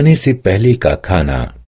खाने से पहले का खाना।